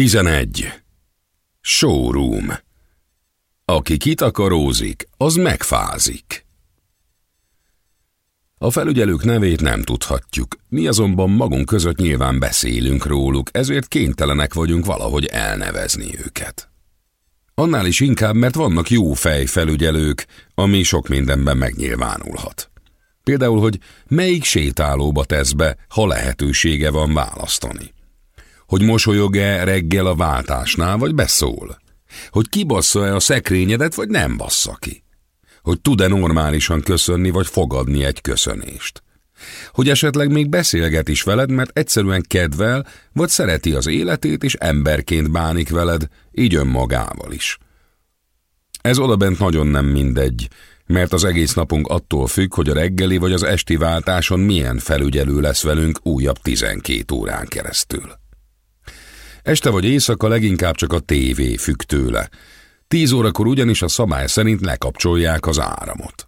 11. Showroom Aki kitakarózik, az megfázik. A felügyelők nevét nem tudhatjuk, mi azonban magunk között nyilván beszélünk róluk, ezért kénytelenek vagyunk valahogy elnevezni őket. Annál is inkább, mert vannak jó fej felügyelők, ami sok mindenben megnyilvánulhat. Például, hogy melyik sétálóba tesz be, ha lehetősége van választani hogy mosolyog-e reggel a váltásnál, vagy beszól. Hogy kibassza-e a szekrényedet, vagy nem bassza ki. Hogy tud-e normálisan köszönni, vagy fogadni egy köszönést. Hogy esetleg még beszélget is veled, mert egyszerűen kedvel, vagy szereti az életét, és emberként bánik veled, így önmagával is. Ez odabent nagyon nem mindegy, mert az egész napunk attól függ, hogy a reggeli vagy az esti váltáson milyen felügyelő lesz velünk újabb 12 órán keresztül. Este vagy éjszaka leginkább csak a tévé függ tőle. Tíz órakor ugyanis a szabály szerint lekapcsolják az áramot.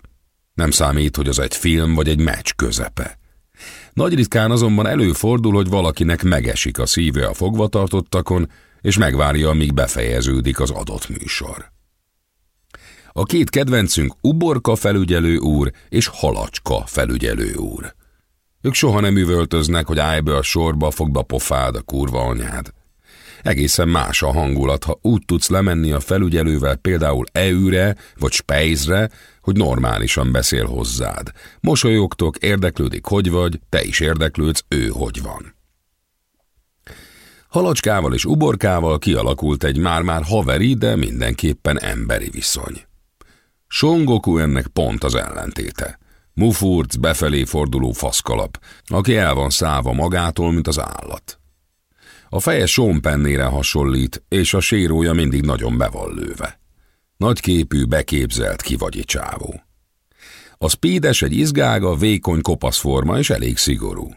Nem számít, hogy az egy film vagy egy meccs közepe. Nagy ritkán azonban előfordul, hogy valakinek megesik a szíve a fogvatartottakon, és megvárja, amíg befejeződik az adott műsor. A két kedvencünk uborka felügyelő úr és halacska felügyelő úr. Ők soha nem üvöltöznek, hogy állj be a sorba, fogd a pofád a kurva anyád. Egészen más a hangulat, ha úgy tudsz lemenni a felügyelővel például eűre vagy spejzre, hogy normálisan beszél hozzád. Mosolyogtok, érdeklődik, hogy vagy, te is érdeklődsz, ő hogy van. Halacskával és uborkával kialakult egy már-már haveri, de mindenképpen emberi viszony. Songoku ennek pont az ellentéte. Mufurc befelé forduló faszkalap, aki el van száva magától, mint az állat. A feje Pennére hasonlít, és a sérója mindig nagyon be van lőve. Nagyképű, beképzelt, kivagyi csávó. A speedes egy izgága, vékony kopaszforma és elég szigorú.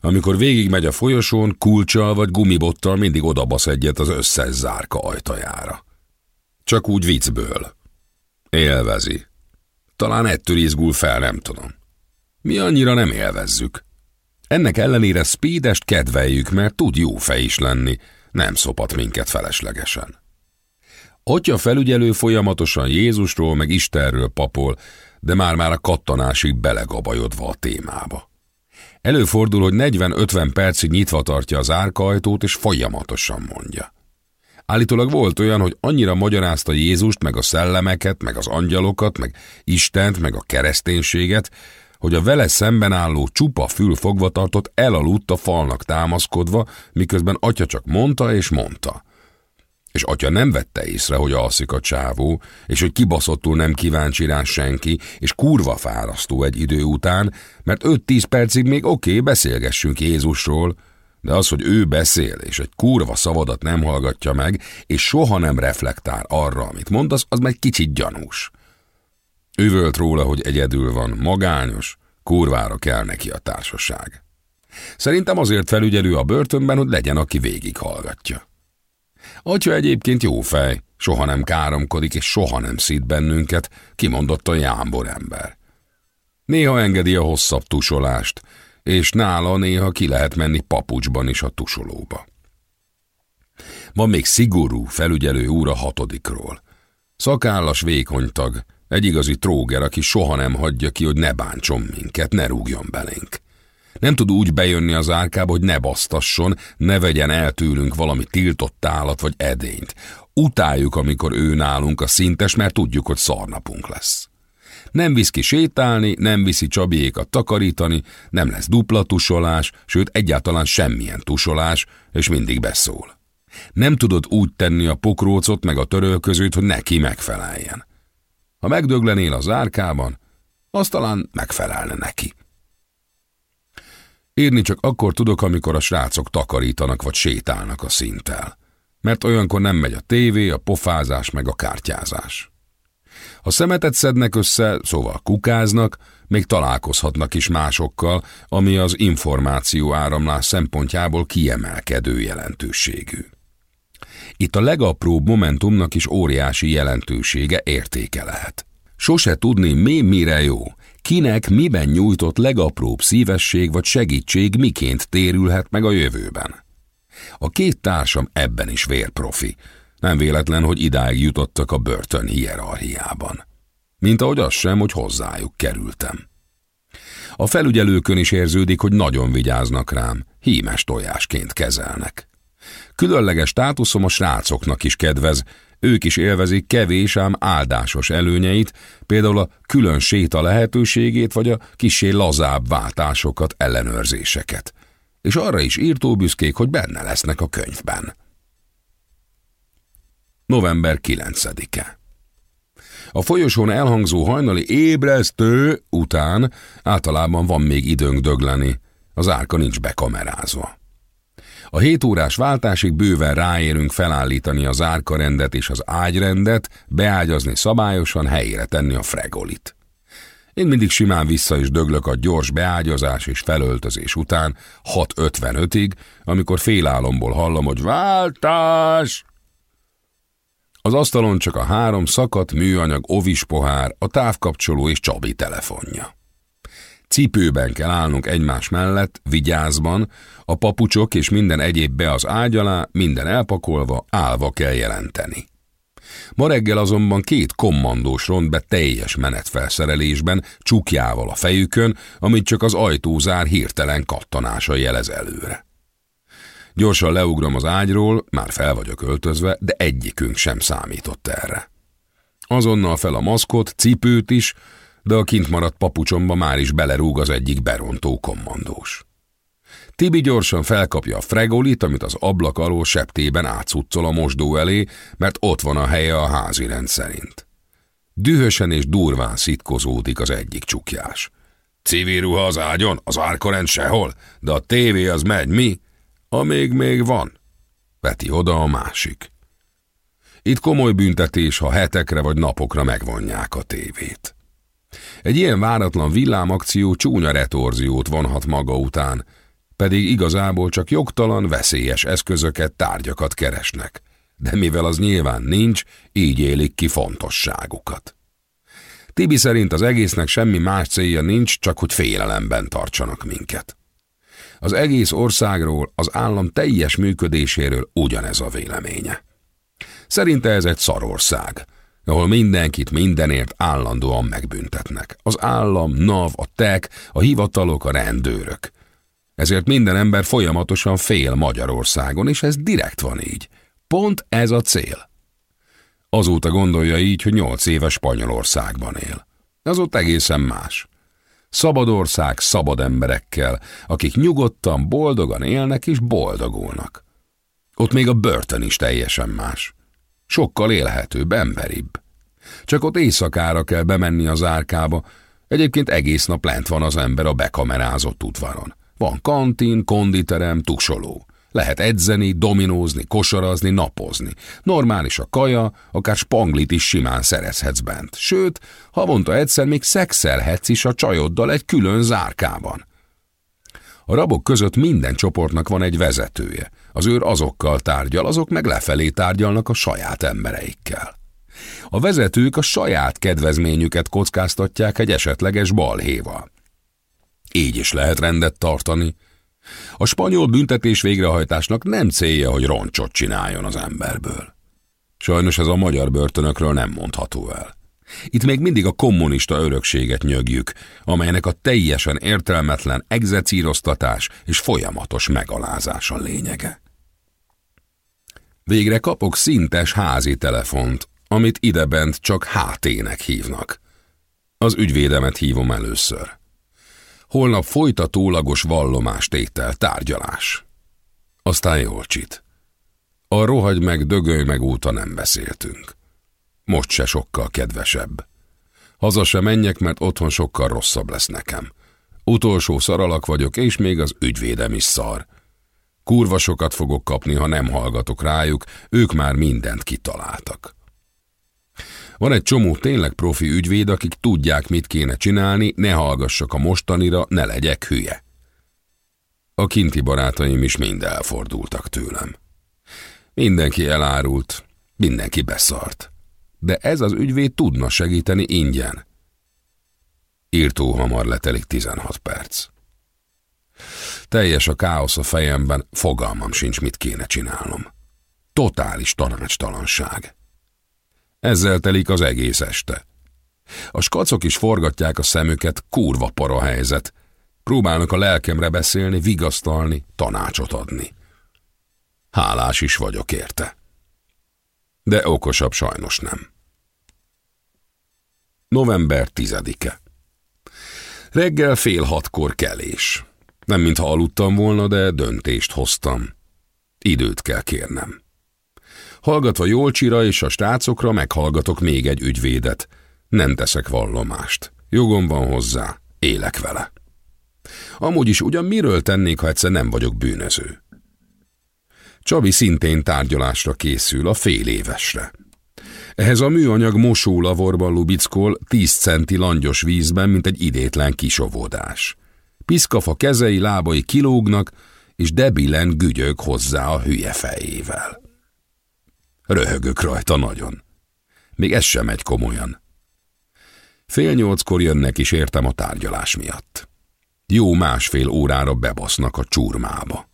Amikor végigmegy a folyosón, kulcsal vagy gumibottal mindig odabasz egyet az összes zárka ajtajára. Csak úgy viccből. Élvezi. Talán ettől izgul fel, nem tudom. Mi annyira nem élvezzük. Ennek ellenére Speedest kedveljük, mert tud jó fej is lenni, nem szopat minket feleslegesen. Atya felügyelő folyamatosan Jézusról meg Istenről papol, de már-már a kattanásig belegabajodva a témába. Előfordul, hogy 40-50 percig nyitva tartja az árkajtót, és folyamatosan mondja. Állítólag volt olyan, hogy annyira magyarázta Jézust, meg a szellemeket, meg az angyalokat, meg Istent, meg a kereszténységet, hogy a vele szemben álló csupa fül fogva tartott elaludt a falnak támaszkodva, miközben atya csak mondta és mondta. És atya nem vette észre, hogy alszik a csávó, és hogy kibaszottul nem kíváncsi rá senki, és kurva fárasztó egy idő után, mert 5-10 percig még oké, okay, beszélgessünk Jézusról, de az, hogy ő beszél, és egy kurva szavadat nem hallgatja meg, és soha nem reflektál arra, amit mondasz, az meg kicsit gyanús. Üvölt róla, hogy egyedül van, magányos, kurvára kell neki a társaság. Szerintem azért felügyelő a börtönben, hogy legyen, aki végighallgatja. Atya egyébként jó fej, soha nem káromkodik, és soha nem szít bennünket, kimondott a jámbor ember. Néha engedi a hosszabb tusolást, és nála néha ki lehet menni papucsban is a tusolóba. Van még szigorú felügyelő úr a hatodikról. Szakállas vékonytag, egy igazi tróger, aki soha nem hagyja ki, hogy ne bántson minket, ne rúgjon belénk. Nem tud úgy bejönni az árkába, hogy ne basztasson, ne vegyen el tőlünk valami tiltott állat vagy edényt. Utáljuk, amikor ő nálunk a szintes, mert tudjuk, hogy szarnapunk lesz. Nem visz ki sétálni, nem viszi Csabiékat takarítani, nem lesz dupla tusolás, sőt egyáltalán semmilyen tusolás, és mindig beszól. Nem tudod úgy tenni a pokrócot meg a törölközőt, hogy neki megfeleljen. Ha megdöglenél az árkában, az talán megfelelne neki. Írni csak akkor tudok, amikor a srácok takarítanak vagy sétálnak a szinttel. Mert olyankor nem megy a tévé, a pofázás meg a kártyázás. Ha szemetet szednek össze, szóval kukáznak, még találkozhatnak is másokkal, ami az információ áramlás szempontjából kiemelkedő jelentőségű. Itt a legapróbb momentumnak is óriási jelentősége, értéke lehet. Sose tudni, mi mire jó, kinek miben nyújtott legapróbb szívesség vagy segítség miként térülhet meg a jövőben. A két társam ebben is vérprofi. Nem véletlen, hogy idáig jutottak a börtön hierarchiában. Mint ahogy az sem, hogy hozzájuk kerültem. A felügyelőkön is érződik, hogy nagyon vigyáznak rám, hímes tojásként kezelnek. Különleges státuszom a srácoknak is kedvez, ők is élvezik kevés ám áldásos előnyeit, például a külön séta lehetőségét, vagy a kisé lazább váltásokat, ellenőrzéseket. És arra is írtó büszkék, hogy benne lesznek a könyvben. November 9-e a folyosón elhangzó hajnali ébresztő után általában van még időnk dögleni, az árka nincs bekamerázva. A hét órás váltásig bőven ráérünk felállítani az árkarendet és az ágyrendet, beágyazni szabályosan, helyére tenni a fregolit. Én mindig simán vissza is döglök a gyors beágyazás és felöltözés után, 6.55-ig, amikor félálomból hallom, hogy váltás! Az asztalon csak a három szakadt műanyag ovis pohár, a távkapcsoló és Csabi telefonja. Cipőben kell állnunk egymás mellett, vigyázban, a papucsok és minden egyéb be az ágy alá, minden elpakolva, állva kell jelenteni. Ma reggel azonban két kommandós ront be teljes menetfelszerelésben, csukjával a fejükön, amit csak az ajtózár hirtelen kattanása jelez előre. Gyorsan leugrom az ágyról, már fel vagyok öltözve, de egyikünk sem számított erre. Azonnal fel a maszkot, cipőt is, de a kint maradt papucsomba már is belerúg az egyik berontó kommandós. Tibi gyorsan felkapja a fregolit, amit az ablak alól septében átszuccol a mosdó elé, mert ott van a helye a házi rend szerint. Dühösen és durván szitkozódik az egyik csukjás. Civil ruha az ágyon, az árkorend sehol, de a tévé az megy, mi? Amíg még van, veti oda a másik. Itt komoly büntetés, ha hetekre vagy napokra megvonják a tévét. Egy ilyen váratlan villámakció csúnya retorziót vonhat maga után, pedig igazából csak jogtalan, veszélyes eszközöket, tárgyakat keresnek. De mivel az nyilván nincs, így élik ki fontosságukat. Tibi szerint az egésznek semmi más célja nincs, csak hogy félelemben tartsanak minket. Az egész országról, az állam teljes működéséről ugyanez a véleménye. Szerinte ez egy szarország, ahol mindenkit mindenért állandóan megbüntetnek. Az állam, NAV, a TEK, a hivatalok, a rendőrök. Ezért minden ember folyamatosan fél Magyarországon, és ez direkt van így. Pont ez a cél. Azóta gondolja így, hogy nyolc éves Spanyolországban él. Az ott egészen más. Szabad ország szabad emberekkel, akik nyugodtan, boldogan élnek és boldogulnak. Ott még a börtön is teljesen más. Sokkal élhetőbb, emberibb. Csak ott éjszakára kell bemenni az árkába, egyébként egész nap lent van az ember a bekamerázott udvaron. Van kantin, konditerem, tuksoló. Lehet edzeni, dominózni, kosarazni, napozni. Normális a kaja, akár spanglit is simán szerezhetsz bent. Sőt, havonta egyszer még szexelhetsz is a csajoddal egy külön zárkában. A rabok között minden csoportnak van egy vezetője. Az őr azokkal tárgyal, azok meg lefelé tárgyalnak a saját embereikkel. A vezetők a saját kedvezményüket kockáztatják egy esetleges balhéval. Így is lehet rendet tartani, a spanyol büntetés végrehajtásnak nem célja, hogy roncsot csináljon az emberből. Sajnos ez a magyar börtönökről nem mondható el. Itt még mindig a kommunista örökséget nyögjük, amelynek a teljesen értelmetlen egzecíroztatás és folyamatos megalázás lényege. Végre kapok szintes házi telefont, amit idebent csak HT-nek hívnak. Az ügyvédemet hívom először. Holnap folytatólagos vallomástétel, tárgyalás. Aztán Jolcsit. A rohagy meg, dögölj meg óta nem beszéltünk. Most se sokkal kedvesebb. Haza se menjek, mert otthon sokkal rosszabb lesz nekem. Utolsó szaralak vagyok, és még az ügyvédem is szar. Kurva sokat fogok kapni, ha nem hallgatok rájuk, ők már mindent kitaláltak. Van egy csomó tényleg profi ügyvéd, akik tudják, mit kéne csinálni, ne hallgassak a mostanira, ne legyek hülye. A kinti barátaim is mind elfordultak tőlem. Mindenki elárult, mindenki beszart. De ez az ügyvéd tudna segíteni ingyen. Írtó hamar letelik 16 perc. Teljes a káosz a fejemben, fogalmam sincs, mit kéne csinálnom. Totális tanácstalanság. Ezzel telik az egész este. A skacok is forgatják a szemüket, kurva para helyzet. Próbálnak a lelkemre beszélni, vigasztalni, tanácsot adni. Hálás is vagyok érte. De okosabb sajnos nem. November 10-e Reggel fél hatkor kelés. Nem mintha aludtam volna, de döntést hoztam. Időt kell kérnem. Hallgatva Jolcsira és a stácokra meghallgatok még egy ügyvédet. Nem teszek vallomást. Jogom van hozzá, élek vele. Amúgy is ugyan miről tennék, ha egyszer nem vagyok bűnöző? Csabi szintén tárgyalásra készül, a fél évesre. Ehhez a műanyag mosólavorban lubickol 10 centi langyos vízben, mint egy idétlen kisovódás. Piszkafa kezei, lábai kilógnak, és debilen gügyög hozzá a hülye fejével. Röhögök rajta nagyon. Még ez sem megy komolyan. Fél nyolckor jönnek is értem a tárgyalás miatt. Jó másfél órára bebasznak a csurmába.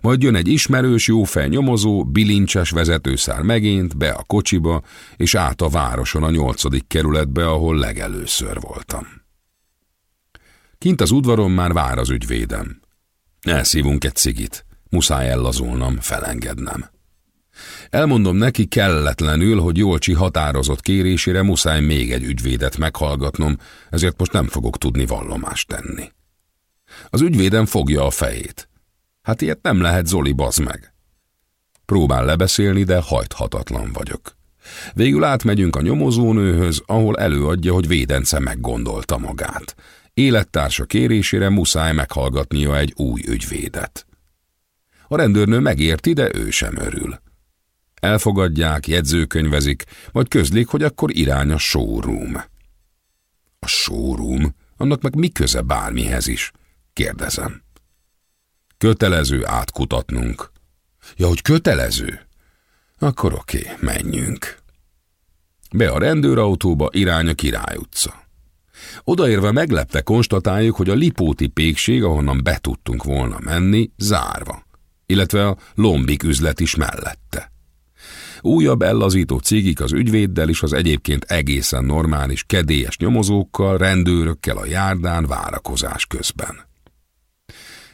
Majd jön egy ismerős, jófej nyomozó, bilincses vezetőszár megint, be a kocsiba, és át a városon a nyolcadik kerületbe, ahol legelőször voltam. Kint az udvaron már vár az ügyvédem. Elszívunk egy cigit, muszáj ellazulnom, felengednem. Elmondom neki kelletlenül, hogy Jolcsi határozott kérésére muszáj még egy ügyvédet meghallgatnom, ezért most nem fogok tudni vallomást tenni. Az ügyvédem fogja a fejét. Hát ilyet nem lehet, Zoli, bazd meg. Próbál lebeszélni, de hajthatatlan vagyok. Végül átmegyünk a nyomozónőhöz, ahol előadja, hogy védence meggondolta magát. Élettársa kérésére muszáj meghallgatnia egy új ügyvédet. A rendőrnő megérti, de ő sem örül. Elfogadják, jegyzőkönyvezik, majd közlik, hogy akkor irány a showroom. A showroom? Annak meg mi köze bármihez is? Kérdezem. Kötelező átkutatnunk. Ja, hogy kötelező? Akkor oké, menjünk. Be a rendőrautóba, irány a Király utca. Odaérve meglepte konstatáljuk, hogy a Lipóti pékség, ahonnan be tudtunk volna menni, zárva, illetve a lombik üzlet is mellette. Újabb ellazító cégik az ügyvéddel és az egyébként egészen normális, kedélyes nyomozókkal, rendőrökkel a járdán várakozás közben.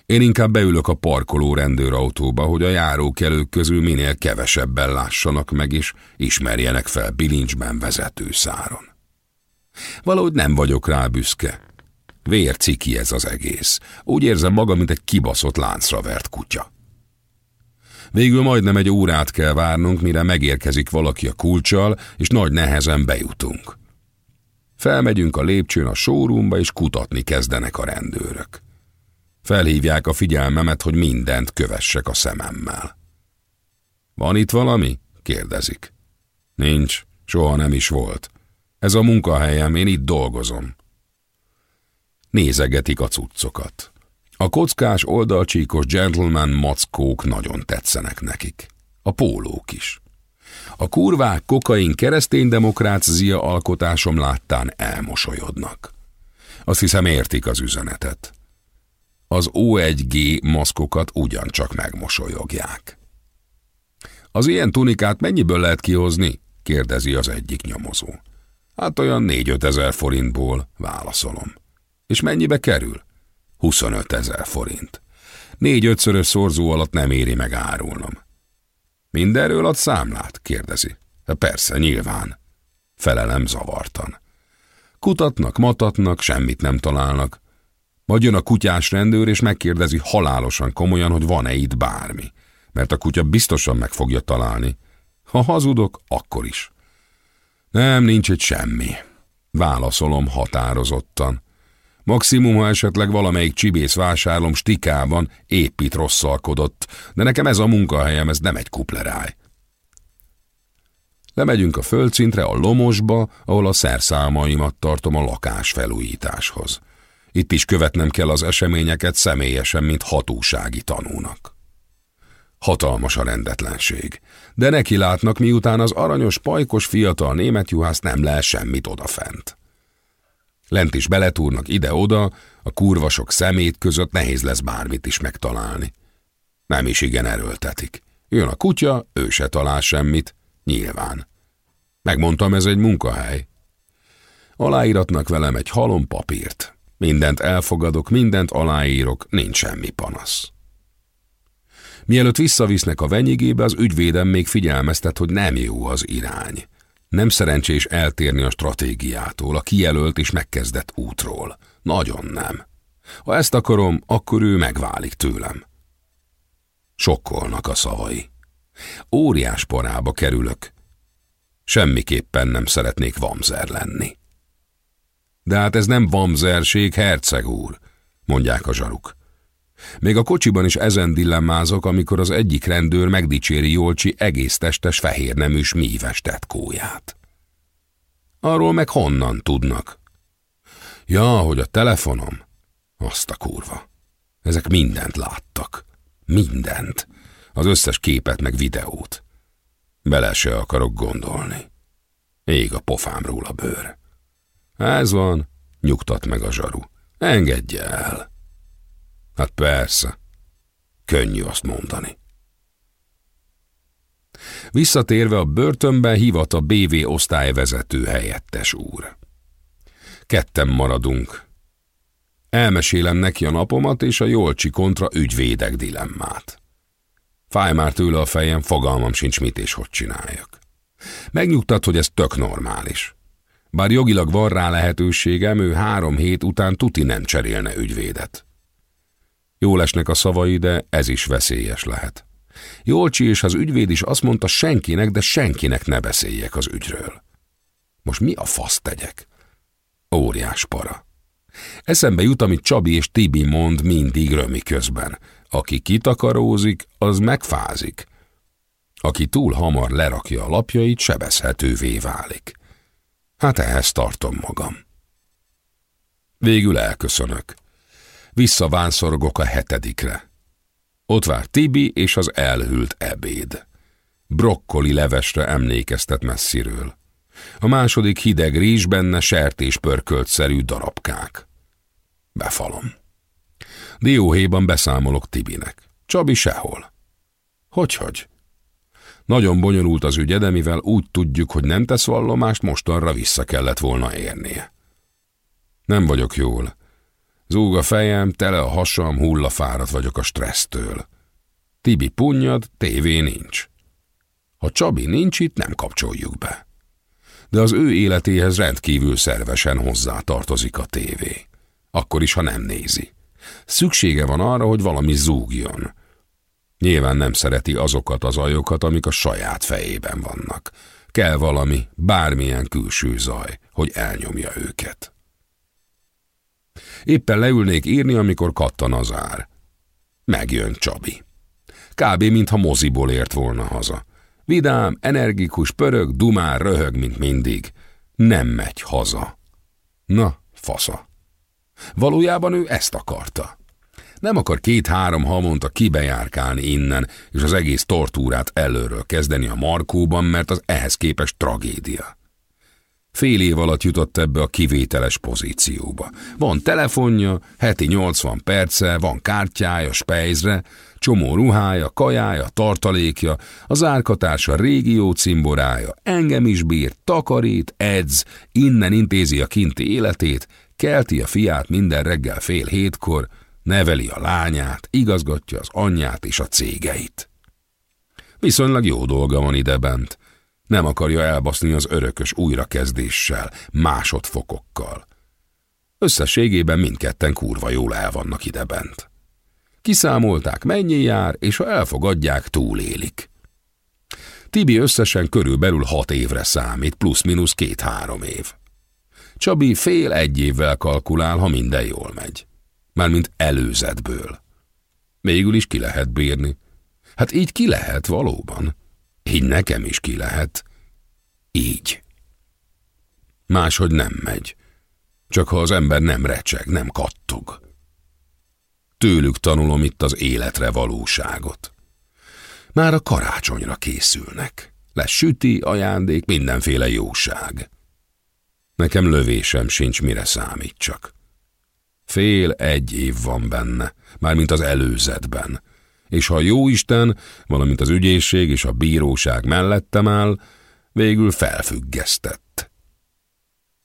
Én inkább beülök a parkoló rendőrautóba, hogy a járókelők közül minél kevesebben lássanak meg és ismerjenek fel bilincsben vezető száron. Valahogy nem vagyok rá büszke. Vérciki ez az egész. Úgy érzem magam, mint egy kibaszott láncra vert kutya. Végül majdnem egy órát kell várnunk, mire megérkezik valaki a kulcsal, és nagy nehezen bejutunk. Felmegyünk a lépcsőn a showroomba, és kutatni kezdenek a rendőrök. Felhívják a figyelmemet, hogy mindent kövessek a szememmel. Van itt valami? kérdezik. Nincs, soha nem is volt. Ez a munkahelyem, én itt dolgozom. Nézegetik a cuccokat. A kockás, oldalcsíkos gentleman mackók nagyon tetszenek nekik. A pólók is. A kurvák kokain kereszténydemokrácia alkotásom láttán elmosolyodnak. Azt hiszem értik az üzenetet. Az O1G maszkokat ugyancsak megmosolyogják. Az ilyen tunikát mennyiből lehet kihozni? kérdezi az egyik nyomozó. Hát olyan négy-öt ezer forintból, válaszolom. És mennyibe kerül? 25 ezer forint. Négy-ötszörös szorzó alatt nem éri meg árulnom. Mindenről ad számlát? kérdezi. Persze, nyilván. Felelem zavartan. Kutatnak, matatnak, semmit nem találnak. Majd jön a kutyás rendőr, és megkérdezi halálosan komolyan, hogy van-e itt bármi. Mert a kutya biztosan meg fogja találni. Ha hazudok, akkor is. Nem, nincs itt semmi. Válaszolom határozottan. Maximum, ha esetleg valamelyik csibész vásárlom stikában épít rosszalkodott, de nekem ez a munkahelyem, ez nem egy kupleráj. Lemegyünk a földszintre, a lomosba, ahol a szerszámaimat tartom a lakás felújításhoz. Itt is követnem kell az eseményeket személyesen, mint hatósági tanúnak. Hatalmas a rendetlenség, de neki látnak, miután az aranyos, pajkos fiatal német juhász nem lehet semmit odafent. Lent is beletúrnak ide-oda, A kurva sok szemét között nehéz lesz bármit is megtalálni. Nem is igen erőltetik. Jön a kutya, ő se talál semmit, nyilván. Megmondtam, ez egy munkahely. Aláíratnak velem egy halom papírt. Mindent elfogadok, mindent aláírok, nincs semmi panasz. Mielőtt visszavisznek a venyigébe, az ügyvédem még figyelmeztet, hogy nem jó az irány. Nem szerencsés eltérni a stratégiától, a kijelölt és megkezdett útról. Nagyon nem. Ha ezt akarom, akkor ő megválik tőlem. Sokkolnak a szavai. Óriás parába kerülök. Semmiképpen nem szeretnék vamzer lenni. De hát ez nem vamzerség, herceg úr, mondják a zsaruk. Még a kocsiban is ezen dilemmázok, amikor az egyik rendőr megdicséri Jolcsi egész testes fehérneműs míves tetkóját. Arról meg honnan tudnak? Ja, hogy a telefonom. Azt a kurva. Ezek mindent láttak. Mindent. Az összes képet meg videót. Bele se akarok gondolni. Ég a pofámról a bőr. Ez van, nyugtat meg a zsaru. Engedje el. Hát persze. Könnyű azt mondani. Visszatérve a börtönbe hívat a BV osztályvezető helyettes úr. Ketten maradunk. Elmesélem neki a napomat és a Jolcsi kontra ügyvédek dilemmát. Fáj már tőle a fejem, fogalmam sincs mit és hogy csináljak. Megnyugtat, hogy ez tök normális. Bár jogilag van rá lehetőségem, ő három hét után tuti nem cserélne ügyvédet. Jól esnek a szavai, de ez is veszélyes lehet. Jolcsi és az ügyvéd is azt mondta senkinek, de senkinek ne beszéljek az ügyről. Most mi a fasz tegyek? Óriás para. Eszembe jut, amit Csabi és Tibi mond mindig römi közben. Aki kitakarózik, az megfázik. Aki túl hamar lerakja a lapjait, sebezhetővé válik. Hát ehhez tartom magam. Végül elköszönök. Visszavánszorgok a hetedikre. Ott vár Tibi és az elhűlt ebéd. Brokkoli levesre emlékeztet messziről. A második hideg rizs benne sertés pörköltszerű darabkák. Befalom. Dióhéjban beszámolok Tibinek. Csabi sehol. Hogyhogy? Nagyon bonyolult az ügye, de mivel úgy tudjuk, hogy nem tesz vallomást, mostanra vissza kellett volna érnie. Nem vagyok jól. Zúg a fejem, tele a hasam, hullafáradt vagyok a stressztől. Tibi punnyad, tévé nincs. Ha Csabi nincs itt, nem kapcsoljuk be. De az ő életéhez rendkívül szervesen hozzá tartozik a tévé. Akkor is, ha nem nézi. Szüksége van arra, hogy valami zúgjon. Nyilván nem szereti azokat az ajokat, amik a saját fejében vannak. Kell valami, bármilyen külső zaj, hogy elnyomja őket. Éppen leülnék írni, amikor kattan az ár. Megjön Csabi. Kb. mintha moziból ért volna haza. Vidám, energikus, pörög, dumár, röhög, mint mindig. Nem megy haza. Na, fasza. Valójában ő ezt akarta. Nem akar két-három havonta kibejárkálni innen, és az egész tortúrát előről kezdeni a Markóban, mert az ehhez képest tragédia. Fél év alatt jutott ebbe a kivételes pozícióba. Van telefonja, heti 80 perce, van kártyája, spejzre, csomó ruhája, kajája, tartalékja, az árkatársa régió cimborája, engem is bír, takarít, edz, innen intézi a kinti életét, kelti a fiát minden reggel fél hétkor, neveli a lányát, igazgatja az anyját és a cégeit. Viszonylag jó dolga van ide bent. Nem akarja elbaszni az örökös újrakezdéssel, másodfokokkal. Összességében mindketten kurva jól el vannak ide bent. Kiszámolták, mennyi jár, és ha elfogadják, túlélik. Tibi összesen körülbelül hat évre számít, plusz-minusz két-három év. Csabi fél egy évvel kalkulál, ha minden jól megy. Mármint előzetből. Végül is ki lehet bírni. Hát így ki lehet valóban. Így nekem is ki lehet. Így. Máshogy nem megy. Csak ha az ember nem recseg, nem kattog. Tőlük tanulom itt az életre valóságot. Már a karácsonyra készülnek. Lesz süti, ajándék, mindenféle jóság. Nekem lövésem sincs, mire számítsak. Fél egy év van benne, mármint az előzetben. És ha a jóisten, valamint az ügyészség és a bíróság mellettem áll, végül felfüggesztett.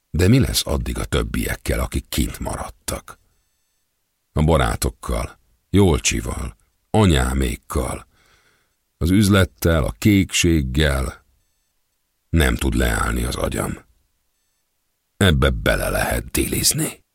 De mi lesz addig a többiekkel, akik kint maradtak? A barátokkal, Jolcsival, anyámékkal, az üzlettel, a kékséggel. Nem tud leállni az agyam. Ebbe bele lehet dilizni.